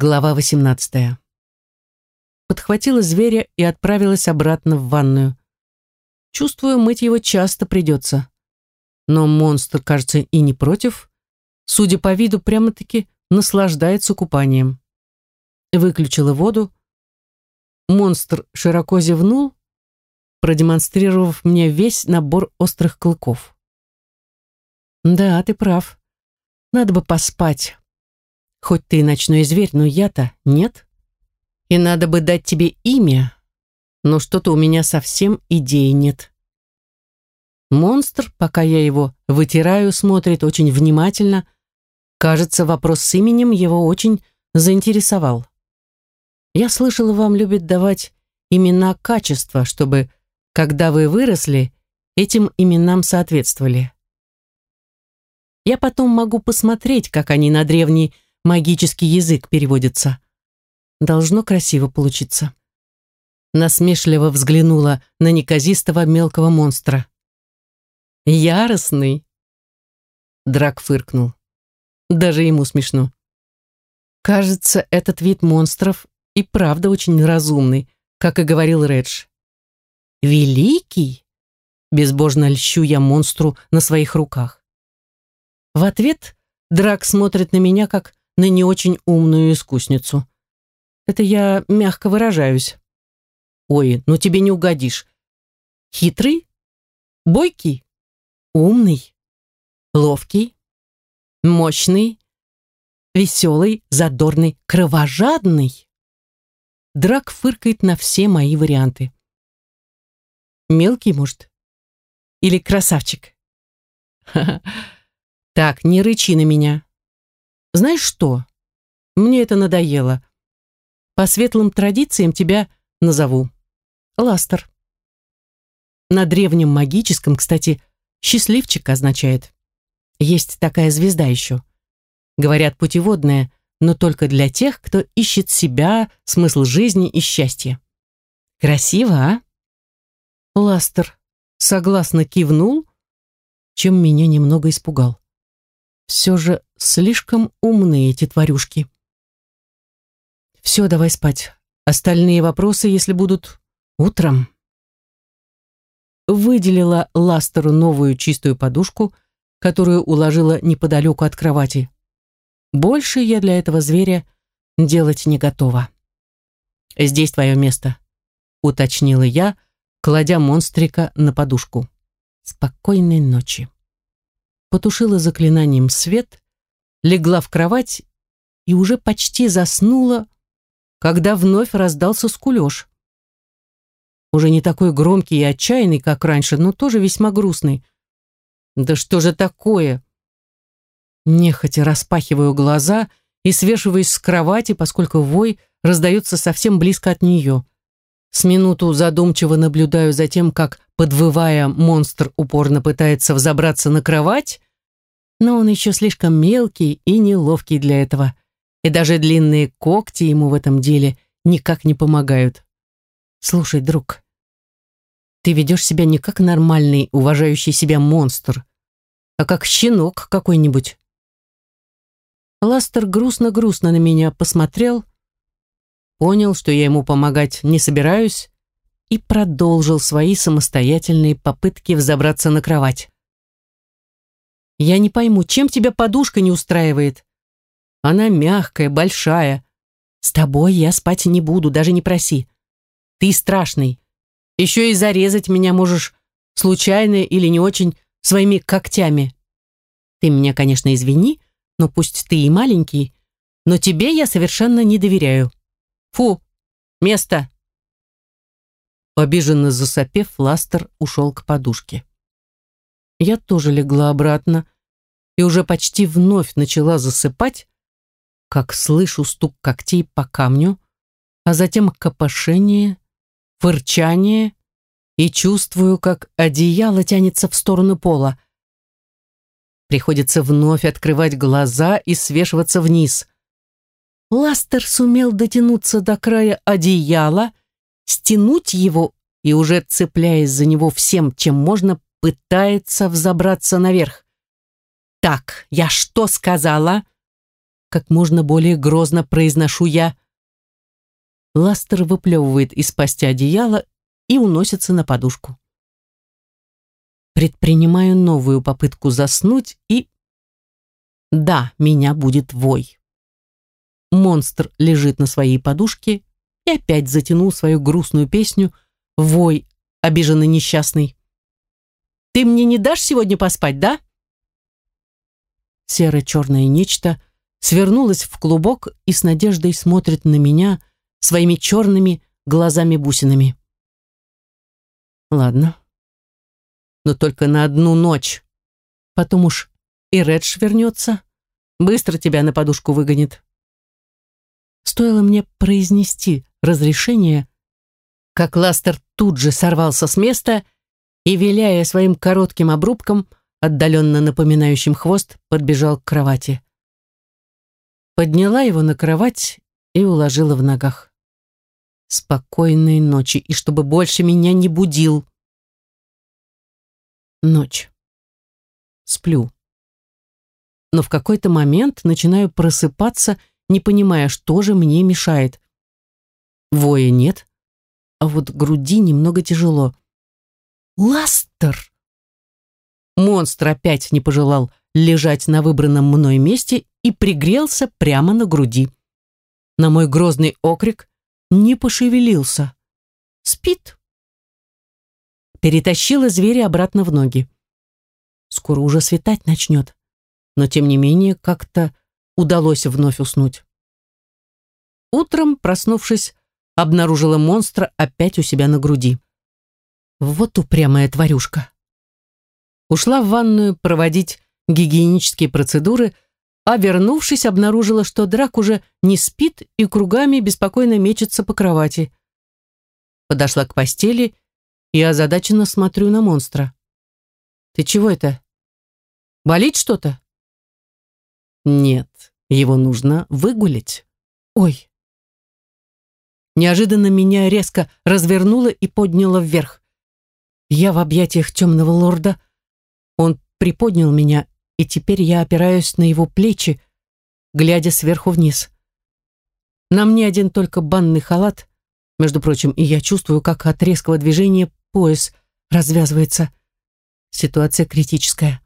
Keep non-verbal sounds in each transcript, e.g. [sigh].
Глава 18. Подхватила зверя и отправилась обратно в ванную. Чувствую, мыть его часто придется. Но монстр, кажется, и не против. Судя по виду, прямо-таки наслаждается купанием. Выключила воду. Монстр широко зевнул, продемонстрировав мне весь набор острых клыков. Да, ты прав. Надо бы поспать. Хоть ты и ночной зверь, но я-то нет. И надо бы дать тебе имя, но что-то у меня совсем идеи нет. Монстр, пока я его вытираю, смотрит очень внимательно. Кажется, вопрос с именем его очень заинтересовал. Я слышала, вам любят давать имена качества, чтобы, когда вы выросли, этим именам соответствовали. Я потом могу посмотреть, как они на древний магический язык переводится. Должно красиво получиться. Насмешливо взглянула на неказистого мелкого монстра. «Яростный!» Драк фыркнул. Даже ему смешно. Кажется, этот вид монстров и правда очень разумный, как и говорил Редж. «Великий?» Безбожно льщу я монстру на своих руках. В ответ Драк смотрит на меня, как на не очень умную искусницу. Это я мягко выражаюсь. Ой, ну тебе не угодишь. Хитрый? Бойкий? Умный? Ловкий? Мощный? Веселый, задорный, кровожадный? Драк фыркает на все мои варианты. Мелкий, может? Или красавчик? [laughs] Так, не рычи на меня. Знаешь что? Мне это надоело. По светлым традициям тебя назову. Ластер. На древнем магическом, кстати, счастливчик означает. Есть такая звезда еще. Говорят, путеводная, но только для тех, кто ищет себя, смысл жизни и счастье. Красиво, а? Ластер согласно кивнул, чем меня немного испугал. Все же слишком умные эти тварюшки. Все, давай спать. Остальные вопросы, если будут, утром. Выделила Ластеру новую чистую подушку, которую уложила неподалеку от кровати. Больше я для этого зверя делать не готова. «Здесь твое место», — уточнила я, кладя монстрика на подушку. «Спокойной ночи» потушила заклинанием свет, легла в кровать и уже почти заснула, когда вновь раздался скулеж. Уже не такой громкий и отчаянный, как раньше, но тоже весьма грустный. «Да что же такое?» Нехотя распахиваю глаза и свешиваюсь с кровати, поскольку вой раздается совсем близко от нее. С минуту задумчиво наблюдаю за тем, как, подвывая, монстр упорно пытается взобраться на кровать, но он еще слишком мелкий и неловкий для этого, и даже длинные когти ему в этом деле никак не помогают. Слушай, друг, ты ведешь себя не как нормальный, уважающий себя монстр, а как щенок какой-нибудь. Ластер грустно-грустно на меня посмотрел, понял, что я ему помогать не собираюсь, и продолжил свои самостоятельные попытки взобраться на кровать. «Я не пойму, чем тебя подушка не устраивает?» «Она мягкая, большая. С тобой я спать не буду, даже не проси. Ты страшный. Еще и зарезать меня можешь случайно или не очень своими когтями. Ты меня, конечно, извини, но пусть ты и маленький, но тебе я совершенно не доверяю. Фу, место!» Обиженно засопев, Ластер ушел к подушке. Я тоже легла обратно и уже почти вновь начала засыпать, как слышу стук когтей по камню, а затем копошение, фырчание и чувствую, как одеяло тянется в сторону пола. Приходится вновь открывать глаза и свешиваться вниз. Ластер сумел дотянуться до края одеяла, стянуть его и уже цепляясь за него всем, чем можно, пытается взобраться наверх. «Так, я что сказала?» как можно более грозно произношу я. Ластер выплевывает из пасти одеяло и уносится на подушку. Предпринимаю новую попытку заснуть и... Да, меня будет вой. Монстр лежит на своей подушке и опять затянул свою грустную песню «Вой, обиженный несчастный». «Ты мне не дашь сегодня поспать, да?» Серо-черное нечто свернулось в клубок и с надеждой смотрит на меня своими черными глазами-бусинами. Ладно. Но только на одну ночь. Потом уж и Редж вернется. Быстро тебя на подушку выгонит. Стоило мне произнести разрешение, как Ластер тут же сорвался с места и, виляя своим коротким обрубком, отдаленно напоминающим хвост, подбежал к кровати. Подняла его на кровать и уложила в ногах. Спокойной ночи, и чтобы больше меня не будил. Ночь. Сплю. Но в какой-то момент начинаю просыпаться, не понимая, что же мне мешает. Воя нет, а вот груди немного тяжело. Ластер! Монстр опять не пожелал лежать на выбранном мной месте и пригрелся прямо на груди. На мой грозный окрик не пошевелился. Спит. Перетащила зверя обратно в ноги. Скоро уже светать начнет, но тем не менее как-то удалось вновь уснуть. Утром, проснувшись, обнаружила монстра опять у себя на груди. Вот упрямая тварюшка. Ушла в ванную проводить гигиенические процедуры, а вернувшись, обнаружила, что Драк уже не спит и кругами беспокойно мечется по кровати. Подошла к постели и озадаченно смотрю на монстра. «Ты чего это? Болит что-то?» «Нет, его нужно выгулить». «Ой!» Неожиданно меня резко развернуло и подняло вверх. Я в объятиях темного лорда. Он приподнял меня и теперь я опираюсь на его плечи, глядя сверху вниз. На мне один только банный халат, между прочим, и я чувствую, как от резкого движения пояс развязывается. Ситуация критическая.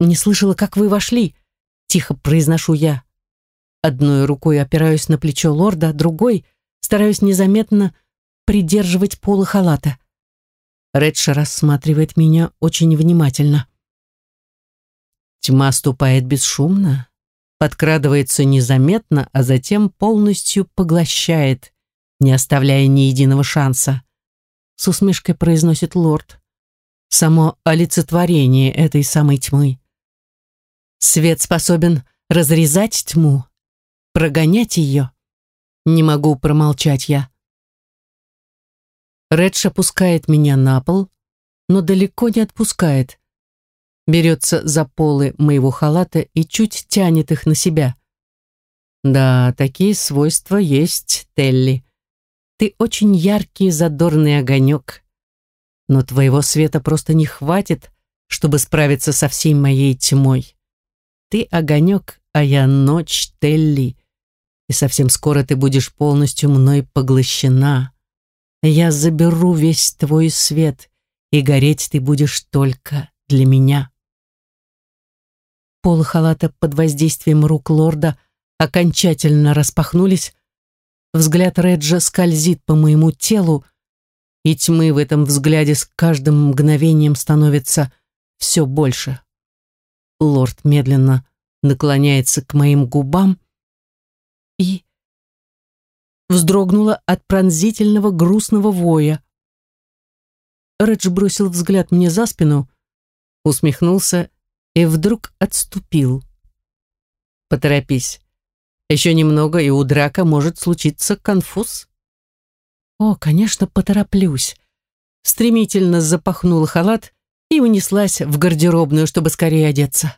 «Не слышала, как вы вошли», — тихо произношу я. Одной рукой опираюсь на плечо лорда, другой стараюсь незаметно придерживать полы халата. Редша рассматривает меня очень внимательно. Тьма ступает бесшумно, подкрадывается незаметно, а затем полностью поглощает, не оставляя ни единого шанса. С усмешкой произносит лорд. Само олицетворение этой самой тьмы. Свет способен разрезать тьму, прогонять ее. Не могу промолчать я. Редж опускает меня на пол, но далеко не отпускает берется за полы моего халата и чуть тянет их на себя. Да, такие свойства есть, Телли. Ты очень яркий задорный огонек. Но твоего света просто не хватит, чтобы справиться со всей моей тьмой. Ты огонек, а я ночь, Телли. И совсем скоро ты будешь полностью мной поглощена. Я заберу весь твой свет, и гореть ты будешь только для меня. Полы халата под воздействием рук лорда окончательно распахнулись. Взгляд Реджа скользит по моему телу, и тьмы в этом взгляде с каждым мгновением становится все больше. Лорд медленно наклоняется к моим губам и вздрогнула от пронзительного грустного воя. Редж бросил взгляд мне за спину, усмехнулся и вдруг отступил. «Поторопись. Еще немного, и у драка может случиться конфуз». «О, конечно, потороплюсь». Стремительно запахнула халат и унеслась в гардеробную, чтобы скорее одеться.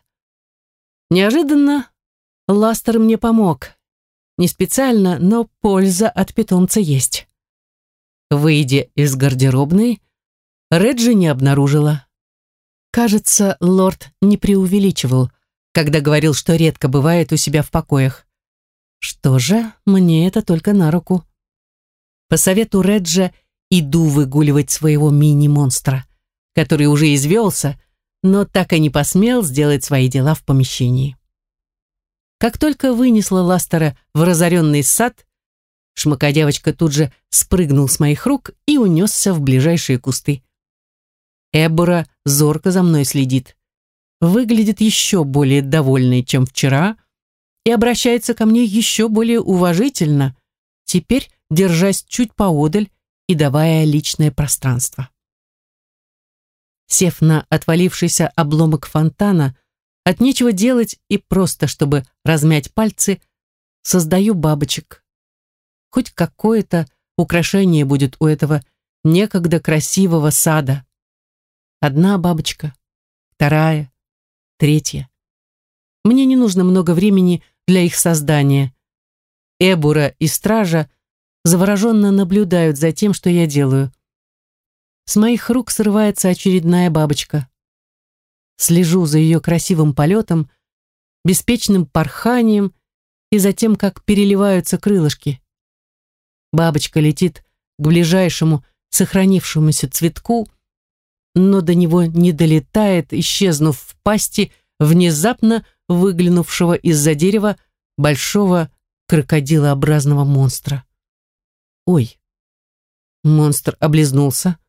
Неожиданно Ластер мне помог. Не специально, но польза от питомца есть. Выйдя из гардеробной, Реджи не обнаружила. Кажется, лорд не преувеличивал. когда говорил, что редко бывает у себя в покоях. Что же, мне это только на руку. По совету Реджа иду выгуливать своего мини-монстра, который уже извелся, но так и не посмел сделать свои дела в помещении. Как только вынесла Ластера в разоренный сад, шмакодевочка тут же спрыгнул с моих рук и унесся в ближайшие кусты. Эбора зорко за мной следит. Выглядит еще более довольной, чем вчера, и обращается ко мне еще более уважительно, теперь держась чуть поодаль и давая личное пространство. Сев на отвалившийся обломок фонтана, от нечего делать и просто, чтобы размять пальцы, создаю бабочек. Хоть какое-то украшение будет у этого некогда красивого сада. Одна бабочка, вторая, третья. Мне не нужно много времени для их создания. Эбура и стража завороженно наблюдают за тем, что я делаю. С моих рук срывается очередная бабочка. Слежу за ее красивым полетом, беспечным порханием и за тем, как переливаются крылышки. Бабочка летит к ближайшему сохранившемуся цветку, но до него не долетает, исчезнув в пасти внезапно выглянувшего из-за дерева большого крокодилообразного монстра. Ой. Монстр облизнулся,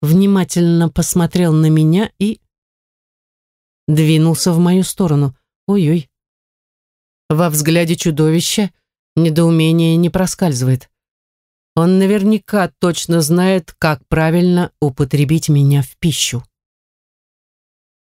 внимательно посмотрел на меня и двинулся в мою сторону. Ой-ой. Во взгляде чудовища недоумение не проскальзывает. Он наверняка точно знает, как правильно употребить меня в пищу.